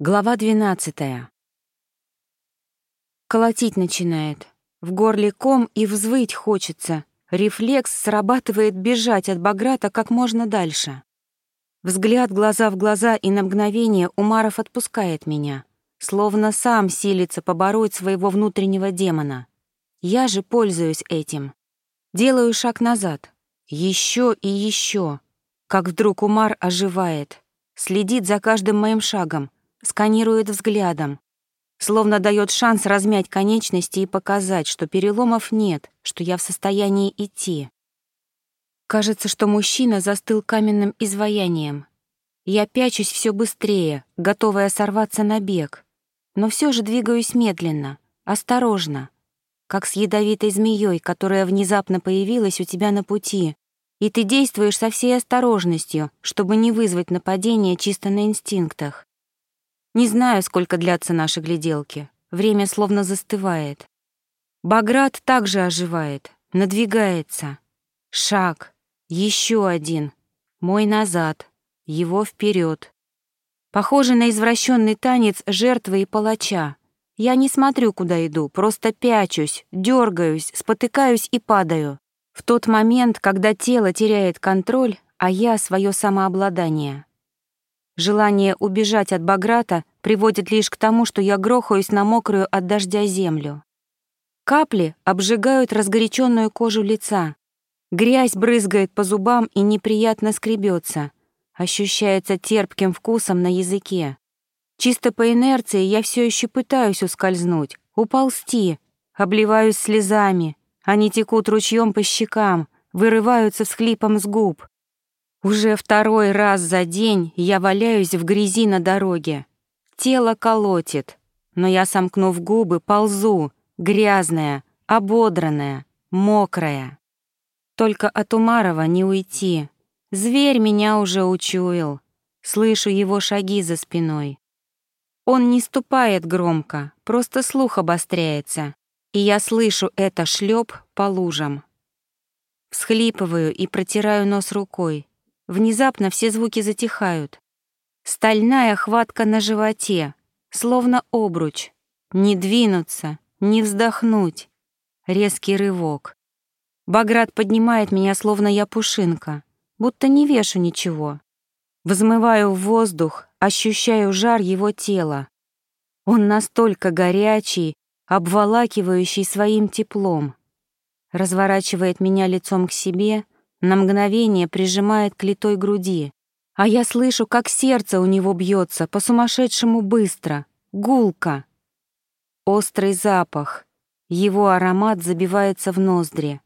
Глава 12. Колотить начинает. В горле ком и взвыть хочется. Рефлекс срабатывает бежать от Баграта как можно дальше. Взгляд глаза в глаза, и на мгновение Умаров отпускает меня, словно сам силится побороть своего внутреннего демона. Я же пользуюсь этим. Делаю шаг назад. Еще и еще. Как вдруг Умар оживает. Следит за каждым моим шагом, сканирует взглядом, словно дает шанс размять конечности и показать, что переломов нет, что я в состоянии идти. Кажется, что мужчина застыл каменным изваянием. Я пячусь все быстрее, готовая сорваться на бег, но все же двигаюсь медленно, осторожно, как с ядовитой змеей, которая внезапно появилась у тебя на пути, и ты действуешь со всей осторожностью, чтобы не вызвать нападение чисто на инстинктах. Не знаю, сколько длятся наши гляделки. Время словно застывает. Баграт также оживает, надвигается. Шаг, еще один. Мой назад, его вперед. Похоже на извращенный танец жертвы и палача. Я не смотрю, куда иду, просто пячусь, дергаюсь, спотыкаюсь и падаю. В тот момент, когда тело теряет контроль, а я — свое самообладание. Желание убежать от Баграта приводит лишь к тому, что я грохаюсь на мокрую от дождя землю. Капли обжигают разгоряченную кожу лица. Грязь брызгает по зубам и неприятно скребется, ощущается терпким вкусом на языке. Чисто по инерции я все еще пытаюсь ускользнуть, уползти, обливаюсь слезами. Они текут ручьем по щекам, вырываются всхлипом с губ. Уже второй раз за день я валяюсь в грязи на дороге. Тело колотит, но я, сомкнув губы, ползу, грязная, ободранная, мокрая. Только от Умарова не уйти. Зверь меня уже учуял. Слышу его шаги за спиной. Он не ступает громко, просто слух обостряется, и я слышу это шлеп по лужам. Всхлипываю и протираю нос рукой. Внезапно все звуки затихают. Стальная хватка на животе, словно обруч. Не двинуться, не вздохнуть. Резкий рывок. Баграт поднимает меня, словно я пушинка, будто не вешу ничего. Взмываю в воздух, ощущаю жар его тела. Он настолько горячий, обволакивающий своим теплом. Разворачивает меня лицом к себе — на мгновение прижимает к литой груди, а я слышу, как сердце у него бьется по-сумасшедшему быстро, гулко. Острый запах, его аромат забивается в ноздри.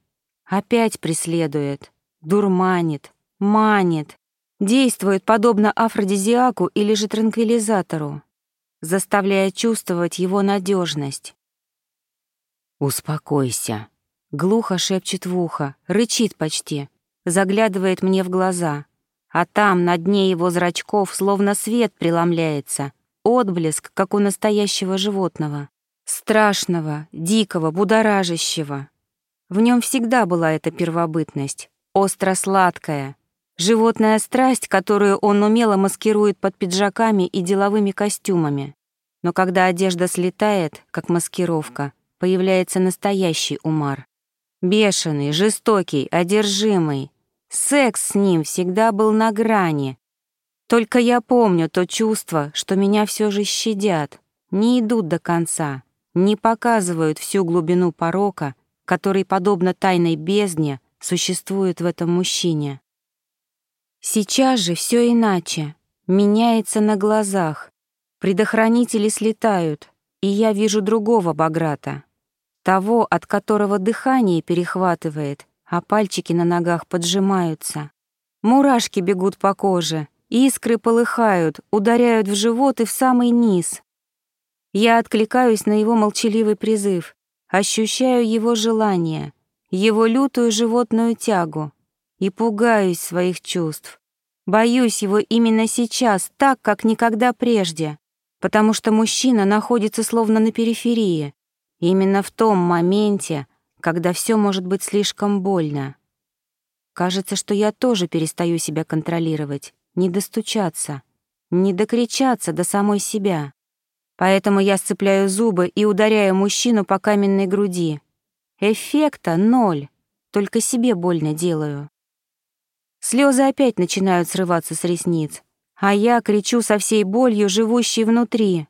Опять преследует, дурманит, манит, действует подобно афродизиаку или же транквилизатору, заставляя чувствовать его надежность. «Успокойся», — глухо шепчет в ухо, рычит почти, заглядывает мне в глаза, а там, на дне его зрачков, словно свет преломляется, отблеск, как у настоящего животного. Страшного, дикого, будоражащего. В нем всегда была эта первобытность, остро-сладкая, животная страсть, которую он умело маскирует под пиджаками и деловыми костюмами. Но когда одежда слетает, как маскировка, появляется настоящий Умар. Бешеный, жестокий, одержимый, Секс с ним всегда был на грани. Только я помню то чувство, что меня все же щадят, не идут до конца, не показывают всю глубину порока, который, подобно тайной бездне, существует в этом мужчине. Сейчас же все иначе, меняется на глазах. Предохранители слетают, и я вижу другого Баграта, того, от которого дыхание перехватывает, а пальчики на ногах поджимаются. Мурашки бегут по коже, искры полыхают, ударяют в живот и в самый низ. Я откликаюсь на его молчаливый призыв, ощущаю его желание, его лютую животную тягу и пугаюсь своих чувств. Боюсь его именно сейчас, так, как никогда прежде, потому что мужчина находится словно на периферии, именно в том моменте, когда все может быть слишком больно. Кажется, что я тоже перестаю себя контролировать, не достучаться. не докричаться до самой себя. Поэтому я сцепляю зубы и ударяю мужчину по каменной груди. Эффекта ноль, только себе больно делаю. Слезы опять начинают срываться с ресниц, а я кричу со всей болью, живущей внутри.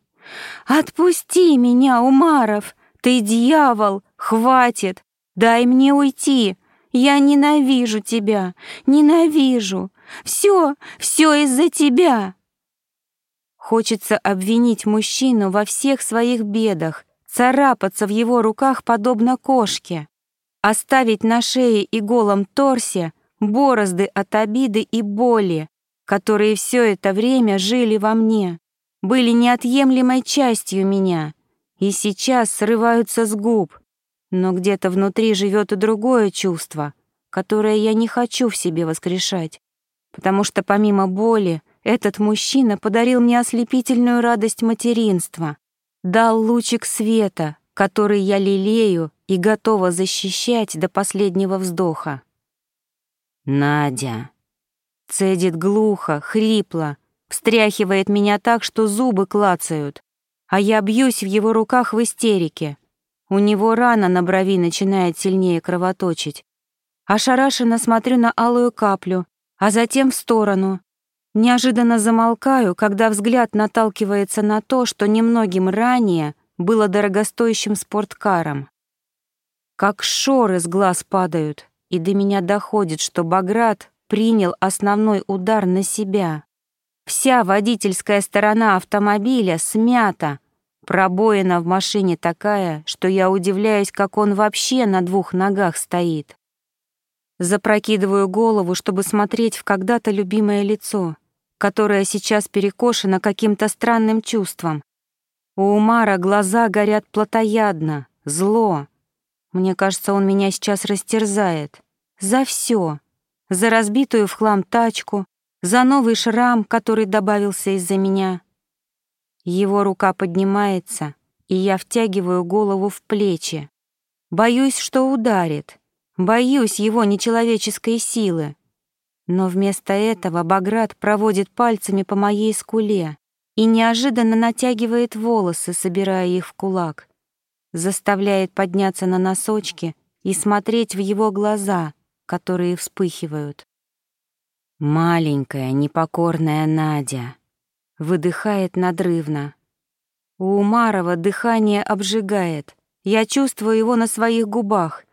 «Отпусти меня, Умаров! Ты дьявол! Хватит! Дай мне уйти! Я ненавижу тебя! Ненавижу! Все, все из-за тебя!» Хочется обвинить мужчину во всех своих бедах, царапаться в его руках подобно кошке, оставить на шее и голом торсе борозды от обиды и боли, которые все это время жили во мне, были неотъемлемой частью меня и сейчас срываются с губ. Но где-то внутри живет и другое чувство, которое я не хочу в себе воскрешать, потому что помимо боли этот мужчина подарил мне ослепительную радость материнства, дал лучик света, который я лелею и готова защищать до последнего вздоха. «Надя!» Цедит глухо, хрипло, встряхивает меня так, что зубы клацают, а я бьюсь в его руках в истерике. У него рана на брови начинает сильнее кровоточить. Ошарашенно смотрю на алую каплю, а затем в сторону, Неожиданно замолкаю, когда взгляд наталкивается на то, что немногим ранее было дорогостоящим спорткаром. Как шоры с глаз падают, и до меня доходит, что Баграт принял основной удар на себя. Вся водительская сторона автомобиля смята, пробоина в машине такая, что я удивляюсь, как он вообще на двух ногах стоит. Запрокидываю голову, чтобы смотреть в когда-то любимое лицо — которая сейчас перекошена каким-то странным чувством. У Умара глаза горят плотоядно, зло. Мне кажется, он меня сейчас растерзает. За все. За разбитую в хлам тачку, за новый шрам, который добавился из-за меня. Его рука поднимается, и я втягиваю голову в плечи. Боюсь, что ударит. Боюсь его нечеловеческой силы. Но вместо этого Баграт проводит пальцами по моей скуле и неожиданно натягивает волосы, собирая их в кулак. Заставляет подняться на носочки и смотреть в его глаза, которые вспыхивают. «Маленькая, непокорная Надя», — выдыхает надрывно. У Умарова дыхание обжигает. Я чувствую его на своих губах,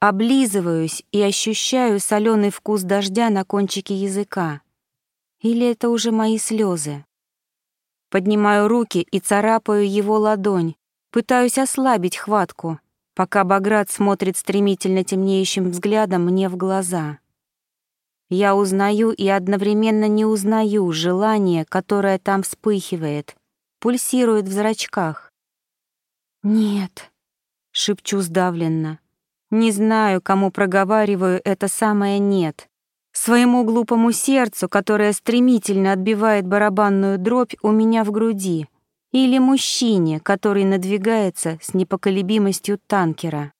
Облизываюсь и ощущаю соленый вкус дождя на кончике языка. Или это уже мои слезы? Поднимаю руки и царапаю его ладонь, пытаюсь ослабить хватку, пока Баграт смотрит стремительно темнеющим взглядом мне в глаза. Я узнаю и одновременно не узнаю желание, которое там вспыхивает, пульсирует в зрачках. «Нет», — шепчу сдавленно, не знаю, кому проговариваю это самое «нет». Своему глупому сердцу, которое стремительно отбивает барабанную дробь у меня в груди, или мужчине, который надвигается с непоколебимостью танкера.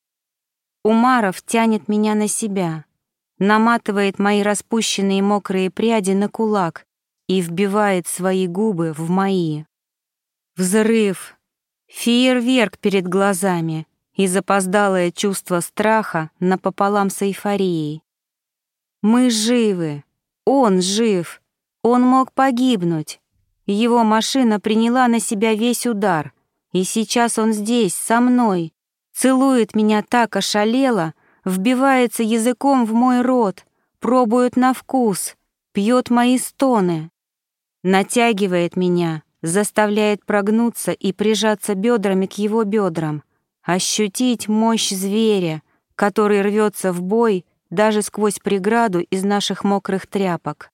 Умаров тянет меня на себя, наматывает мои распущенные мокрые пряди на кулак и вбивает свои губы в мои. Взрыв, фейерверк перед глазами, и запоздалое чувство страха напополам с эйфорией. Мы живы, он жив, он мог погибнуть. Его машина приняла на себя весь удар, и сейчас он здесь, со мной, целует меня так ошалело, вбивается языком в мой рот, пробует на вкус, пьет мои стоны, натягивает меня, заставляет прогнуться и прижаться бедрами к его бедрам, ощутить мощь зверя, который рвется в бой даже сквозь преграду из наших мокрых тряпок.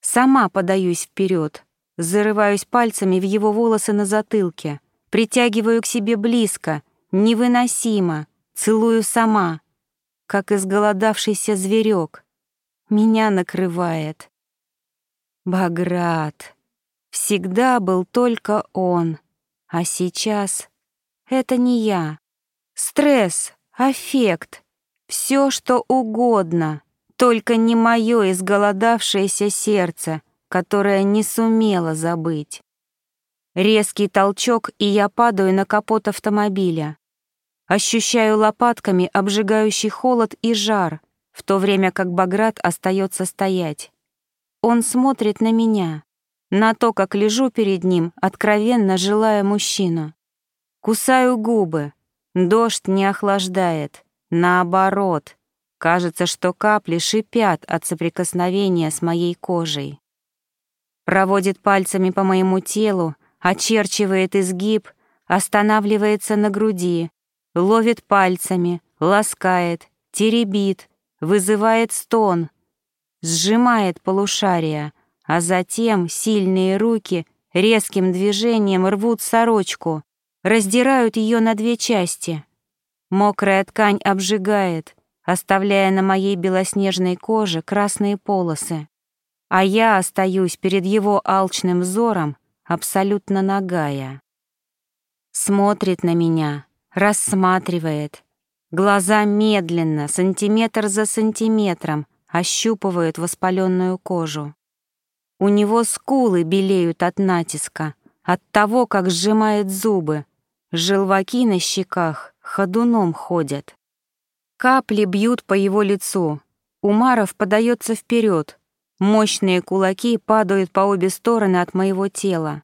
Сама подаюсь вперед, зарываюсь пальцами в его волосы на затылке, притягиваю к себе близко, невыносимо, целую сама, как изголодавшийся зверек. Меня накрывает. Баграт. Всегда был только он, а сейчас это не я. Стресс, аффект, все что угодно, только не мое изголодавшееся сердце, которое не сумела забыть. Резкий толчок, и я падаю на капот автомобиля. Ощущаю лопатками обжигающий холод и жар, в то время как Баграт остается стоять. Он смотрит на меня, на то, как лежу перед ним, откровенно желая мужчину. Кусаю губы. Дождь не охлаждает. Наоборот. Кажется, что капли шипят от соприкосновения с моей кожей. Проводит пальцами по моему телу, очерчивает изгиб, останавливается на груди, ловит пальцами, ласкает, теребит, вызывает стон, сжимает полушария, а затем сильные руки резким движением рвут сорочку, раздирают ее на две части. Мокрая ткань обжигает, оставляя на моей белоснежной коже красные полосы, а я остаюсь перед его алчным взором, абсолютно нагая. Смотрит на меня, рассматривает. Глаза медленно, сантиметр за сантиметром, ощупывают воспаленную кожу. У него скулы белеют от натиска, от того, как сжимает зубы. Желваки на щеках ходуном ходят. Капли бьют по его лицу. Умаров подается вперед, Мощные кулаки падают по обе стороны от моего тела.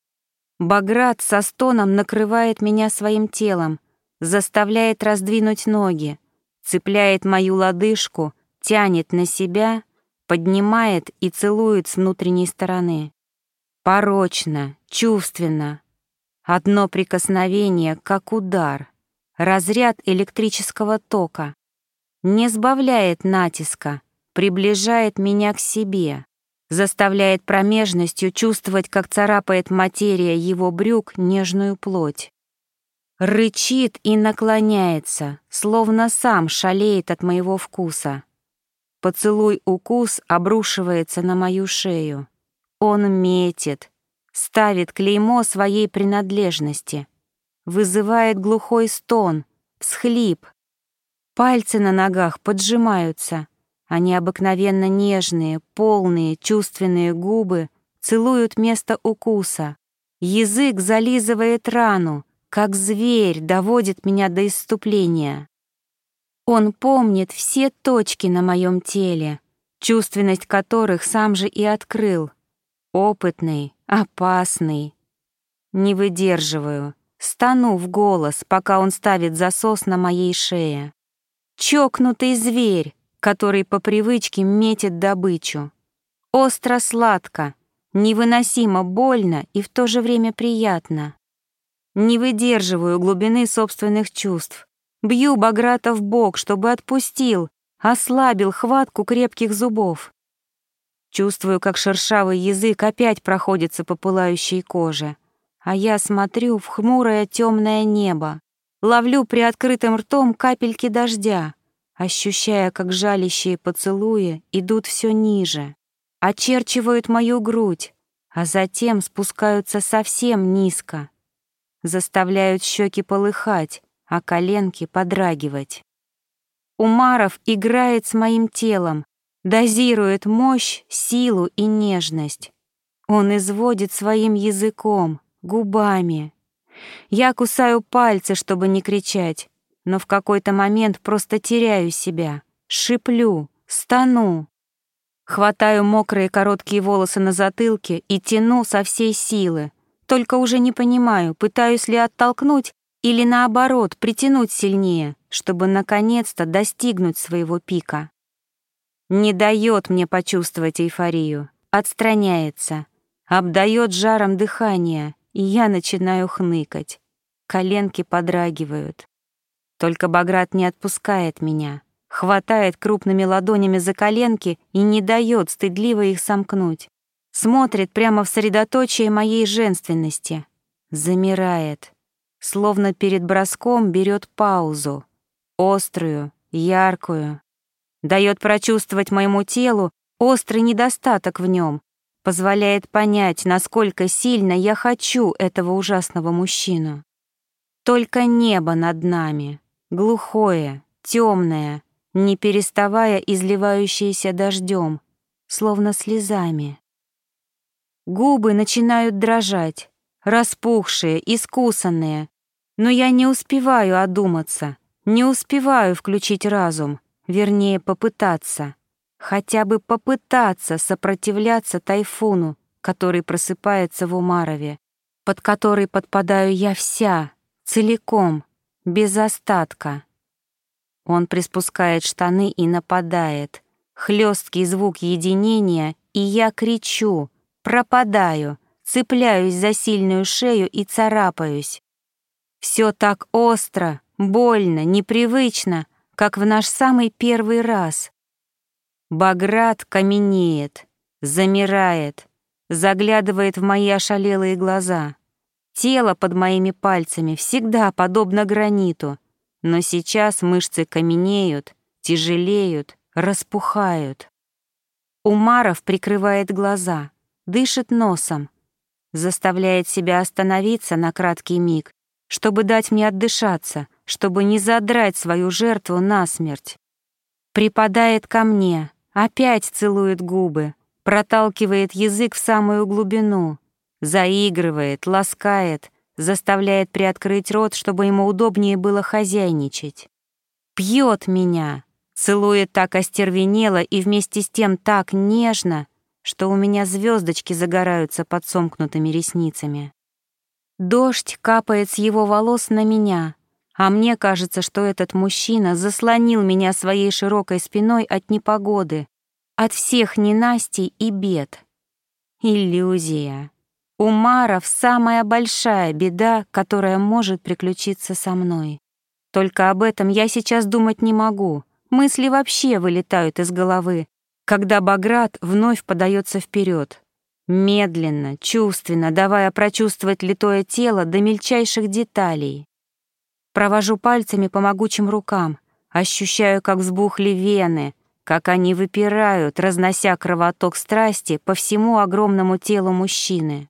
Баграт со стоном накрывает меня своим телом, заставляет раздвинуть ноги, цепляет мою лодыжку, тянет на себя, поднимает и целует с внутренней стороны. Порочно, чувственно. Одно прикосновение, как удар, разряд электрического тока. Не сбавляет натиска, приближает меня к себе заставляет промежностью чувствовать, как царапает материя его брюк нежную плоть. Рычит и наклоняется, словно сам шалеет от моего вкуса. Поцелуй-укус обрушивается на мою шею. Он метит, ставит клеймо своей принадлежности, вызывает глухой стон, всхлип. Пальцы на ногах поджимаются — они обыкновенно нежные, полные, чувственные губы целуют место укуса. Язык зализывает рану, как зверь доводит меня до исступления. Он помнит все точки на моем теле, чувственность которых сам же и открыл. Опытный, опасный. Не выдерживаю, стану в голос, пока он ставит засос на моей шее. Чокнутый зверь, который по привычке метит добычу. Остро-сладко, невыносимо больно и в то же время приятно. Не выдерживаю глубины собственных чувств. Бью Баграта в бок, чтобы отпустил, ослабил хватку крепких зубов. Чувствую, как шершавый язык опять проходится по пылающей коже, а я смотрю в хмурое темное небо, ловлю приоткрытым ртом капельки дождя, ощущая, как жалящие поцелуи идут все ниже, очерчивают мою грудь, а затем спускаются совсем низко, заставляют щеки полыхать, а коленки подрагивать. Умаров играет с моим телом, дозирует мощь, силу и нежность. Он изводит своим языком, губами. Я кусаю пальцы, чтобы не кричать, но в какой-то момент просто теряю себя, шиплю, стану. Хватаю мокрые короткие волосы на затылке и тяну со всей силы. Только уже не понимаю, пытаюсь ли оттолкнуть или наоборот притянуть сильнее, чтобы наконец-то достигнуть своего пика. Не дает мне почувствовать эйфорию, отстраняется, обдает жаром дыхание, и я начинаю хныкать. Коленки подрагивают. Только Баграт не отпускает меня, хватает крупными ладонями за коленки и не дает стыдливо их сомкнуть. Смотрит прямо в средоточие моей женственности. Замирает. Словно перед броском берет паузу. Острую, яркую. Дает прочувствовать моему телу острый недостаток в нем, позволяет понять, насколько сильно я хочу этого ужасного мужчину. Только небо над нами, глухое, темное, не переставая изливающееся дождем, словно слезами. Губы начинают дрожать, распухшие, искусанные. Но я не успеваю одуматься, не успеваю включить разум, вернее, попытаться. Хотя бы попытаться сопротивляться тайфуну, который просыпается в Умарове, под который подпадаю я вся, целиком, без остатка. Он приспускает штаны и нападает. Хлесткий звук единения, и я кричу, пропадаю, цепляюсь за сильную шею и царапаюсь. Все так остро, больно, непривычно, как в наш самый первый раз. Баграт каменеет, замирает, заглядывает в мои ошалелые глаза. Тело под моими пальцами всегда подобно граниту, но сейчас мышцы каменеют, тяжелеют, распухают. Умаров прикрывает глаза, дышит носом, заставляет себя остановиться на краткий миг, чтобы дать мне отдышаться, чтобы не задрать свою жертву насмерть. Припадает ко мне, Опять целует губы, проталкивает язык в самую глубину, заигрывает, ласкает, заставляет приоткрыть рот, чтобы ему удобнее было хозяйничать. Пьет меня, целует так остервенело и вместе с тем так нежно, что у меня звездочки загораются под сомкнутыми ресницами. Дождь капает с его волос на меня, а мне кажется, что этот мужчина заслонил меня своей широкой спиной от непогоды, от всех ненастий и бед. Иллюзия. У Маров самая большая беда, которая может приключиться со мной. Только об этом я сейчас думать не могу. Мысли вообще вылетают из головы, когда Баграт вновь подается вперед, медленно, чувственно, давая прочувствовать литое тело до мельчайших деталей. Провожу пальцами по могучим рукам, ощущаю, как взбухли вены, как они выпирают, разнося кровоток страсти по всему огромному телу мужчины.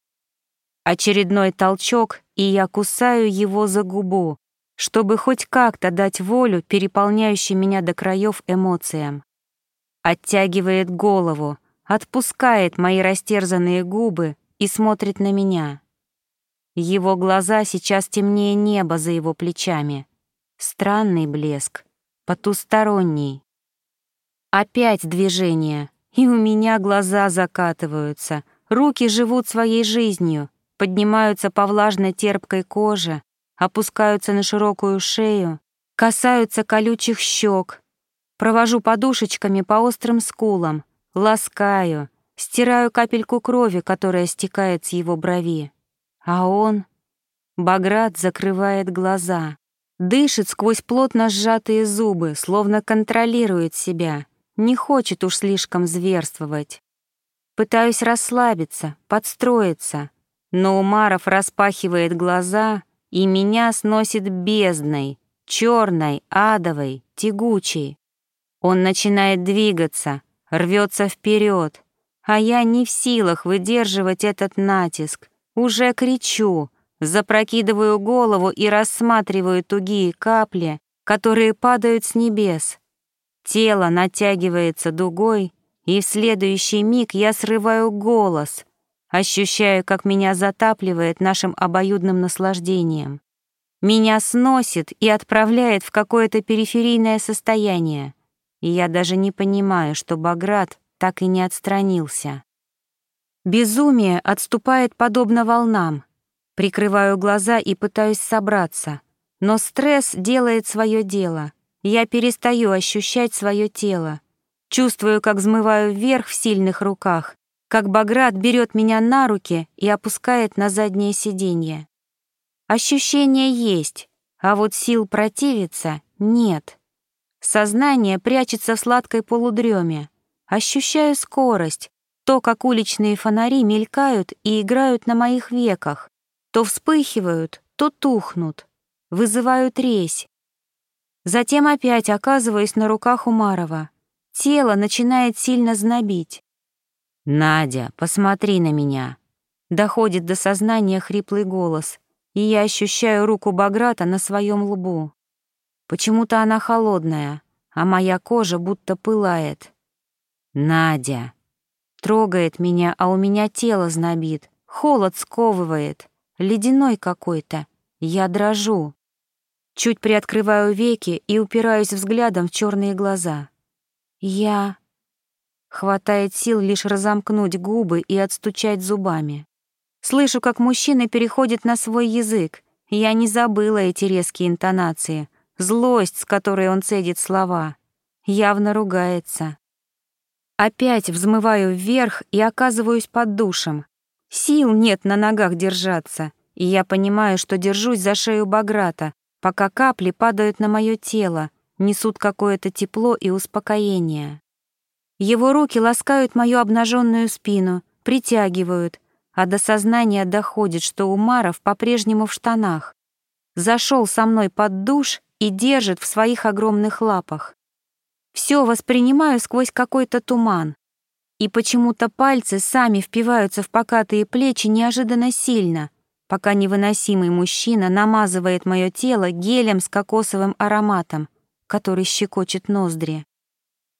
Очередной толчок, и я кусаю его за губу, чтобы хоть как-то дать волю переполняющим меня до краев эмоциям. Оттягивает голову, отпускает мои растерзанные губы и смотрит на меня. Его глаза сейчас темнее неба за его плечами. Странный блеск, потусторонний. Опять движение, и у меня глаза закатываются, руки живут своей жизнью, поднимаются по влажной терпкой коже, опускаются на широкую шею, касаются колючих щек, провожу подушечками по острым скулам, ласкаю, стираю капельку крови, которая стекает с его брови. А он... Баграт закрывает глаза, дышит сквозь плотно сжатые зубы, словно контролирует себя, не хочет уж слишком зверствовать. Пытаюсь расслабиться, подстроиться, но Умаров распахивает глаза, и меня сносит бездной, черной, адовой, тягучей. Он начинает двигаться, рвется вперед, а я не в силах выдерживать этот натиск, уже кричу, запрокидываю голову и рассматриваю тугие капли, которые падают с небес. Тело натягивается дугой, и в следующий миг я срываю голос, ощущаю, как меня затапливает нашим обоюдным наслаждением. Меня сносит и отправляет в какое-то периферийное состояние, и я даже не понимаю, что Баграт так и не отстранился. Безумие отступает подобно волнам. Прикрываю глаза и пытаюсь собраться. Но стресс делает свое дело. Я перестаю ощущать свое тело. Чувствую, как взмываю вверх в сильных руках, как Баграт берет меня на руки и опускает на заднее сиденье. Ощущение есть, а вот сил противиться нет. Сознание прячется в сладкой полудреме. Ощущаю скорость, то, как уличные фонари мелькают и играют на моих веках, то вспыхивают, то тухнут, вызывают резь. Затем опять оказываюсь на руках Умарова. Тело начинает сильно знобить. «Надя, посмотри на меня!» Доходит до сознания хриплый голос, и я ощущаю руку Баграта на своем лбу. Почему-то она холодная, а моя кожа будто пылает. «Надя!» Трогает меня, а у меня тело знобит, холод сковывает, ледяной какой-то. Я дрожу. Чуть приоткрываю веки и упираюсь взглядом в черные глаза. Я... Хватает сил лишь разомкнуть губы и отстучать зубами. Слышу, как мужчина переходит на свой язык. Я не забыла эти резкие интонации, злость, с которой он цедит слова. Явно ругается. Опять взмываю вверх и оказываюсь под душем. Сил нет на ногах держаться, и я понимаю, что держусь за шею Баграта, пока капли падают на мое тело, несут какое-то тепло и успокоение. Его руки ласкают мою обнаженную спину, притягивают, а до сознания доходит, что Умаров по-прежнему в штанах. Зашел со мной под душ и держит в своих огромных лапах. Все воспринимаю сквозь какой-то туман. И почему-то пальцы сами впиваются в покатые плечи неожиданно сильно — пока невыносимый мужчина намазывает мое тело гелем с кокосовым ароматом, который щекочет ноздри.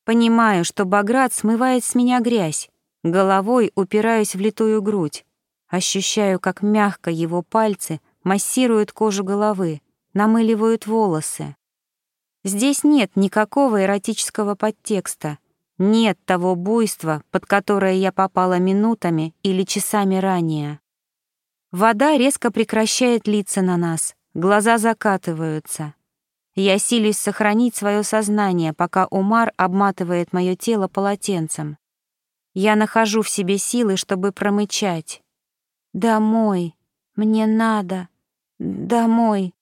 Понимаю, что Баграт смывает с меня грязь, головой упираюсь в литую грудь, ощущаю, как мягко его пальцы массируют кожу головы, намыливают волосы. Здесь нет никакого эротического подтекста, нет того буйства, под которое я попала минутами или часами ранее. Вода резко прекращает литься на нас, глаза закатываются. Я силюсь сохранить свое сознание, пока Умар обматывает мое тело полотенцем. Я нахожу в себе силы, чтобы промычать. «Домой! Мне надо! Домой!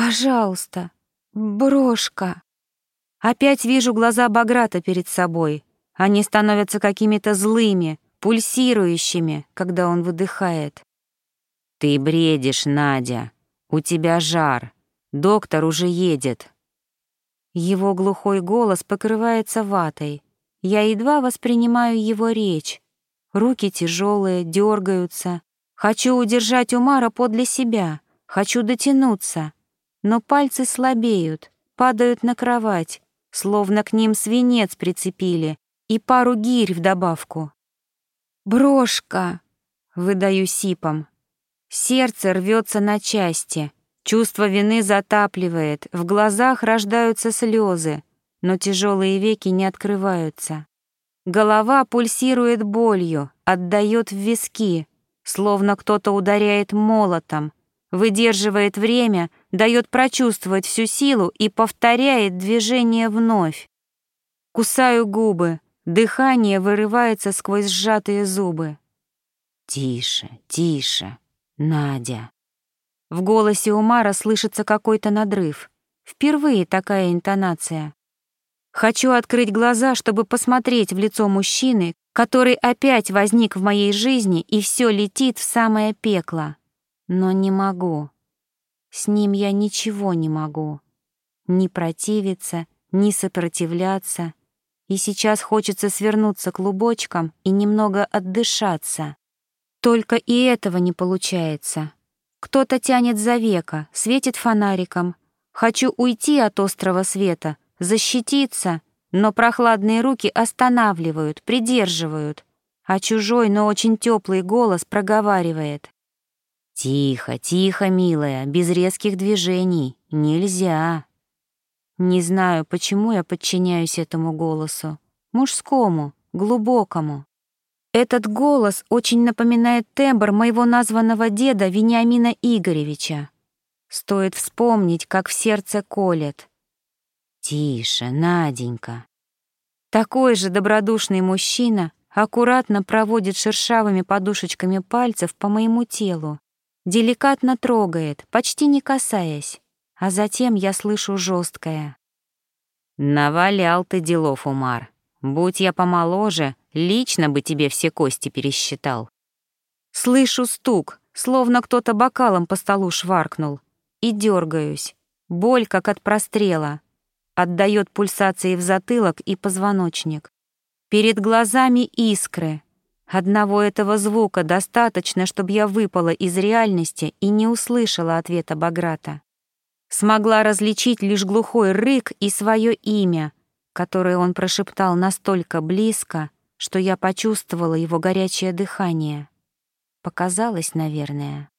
Пожалуйста! Брошка!» Опять вижу глаза Баграта перед собой. Они становятся какими-то злыми, пульсирующими, когда он выдыхает. «Ты бредишь, Надя. У тебя жар. Доктор уже едет». Его глухой голос покрывается ватой. Я едва воспринимаю его речь. Руки тяжелые, дергаются. Хочу удержать Умара подле себя, хочу дотянуться. Но пальцы слабеют, падают на кровать, словно к ним свинец прицепили и пару гирь вдобавку. «Брошка!» — выдаю сипом. Сердце рвется на части, чувство вины затапливает, в глазах рождаются слезы, но тяжелые веки не открываются. Голова пульсирует болью, отдает в виски, словно кто-то ударяет молотом, выдерживает время, дает прочувствовать всю силу и повторяет движение вновь. Кусаю губы, дыхание вырывается сквозь сжатые зубы. «Тише, тише», Надя. В голосе Умара слышится какой-то надрыв. Впервые такая интонация. Хочу открыть глаза, чтобы посмотреть в лицо мужчины, который опять возник в моей жизни и все летит в самое пекло. Но не могу. С ним я ничего не могу. Ни противиться, ни сопротивляться. И сейчас хочется свернуться клубочком и немного отдышаться. Только и этого не получается. Кто-то тянет за века, светит фонариком. Хочу уйти от острого света, защититься, но прохладные руки останавливают, придерживают, а чужой, но очень теплый голос проговаривает. «Тихо, тихо, милая, без резких движений. Нельзя». Не знаю, почему я подчиняюсь этому голосу. Мужскому, глубокому. Этот голос очень напоминает тембр моего названного деда Вениамина Игоревича. Стоит вспомнить, как в сердце колет. «Тише, Наденька». Такой же добродушный мужчина аккуратно проводит шершавыми подушечками пальцев по моему телу, деликатно трогает, почти не касаясь, а затем я слышу жесткое. «Навалял ты делов, Умар. Будь я помоложе, Лично бы тебе все кости пересчитал. Слышу стук, словно кто-то бокалом по столу шваркнул. И дергаюсь. Боль, как от прострела. Отдает пульсации в затылок и позвоночник. Перед глазами искры. Одного этого звука достаточно, чтобы я выпала из реальности и не услышала ответа Баграта. Смогла различить лишь глухой рык и свое имя, которое он прошептал настолько близко, что я почувствовала его горячее дыхание. Показалось, наверное.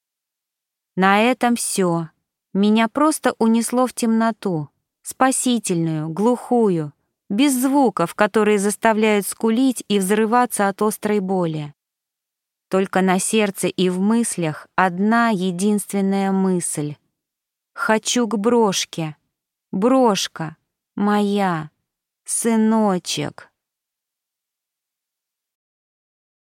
На этом все. Меня просто унесло в темноту, спасительную, глухую, без звуков, которые заставляют скулить и взрываться от острой боли. Только на сердце и в мыслях одна единственная мысль. Хочу к брошке. Брошка. Моя. Сыночек.